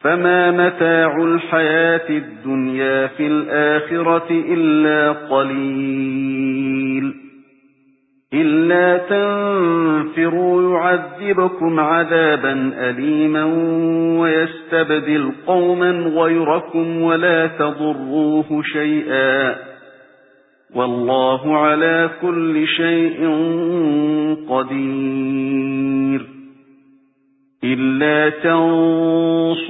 فما متاع الحياة الدنيا في الآخرة إلا قليل إلا تنفروا يعذبكم عذابا أليما ويستبدل قوما غيركم ولا تضروه شيئا والله على كل شيء قدير إِلَّا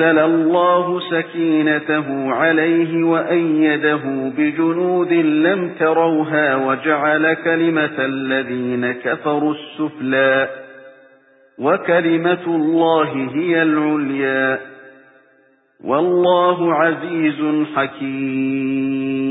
فَأَنزَلَ اللَّهُ سَكِينَتَهُ عَلَيْهِ وَأَيَّدَهُ بِجُنُودٍ لَّمْ تَرَوْهَا وَجَعَلَ كَلِمَةَ الَّذِينَ كَفَرُوا السُّفْلَى وَكَلِمَةُ اللَّهِ هِيَ الْعُلْيَا وَاللَّهُ عَزِيزٌ حَكِيمٌ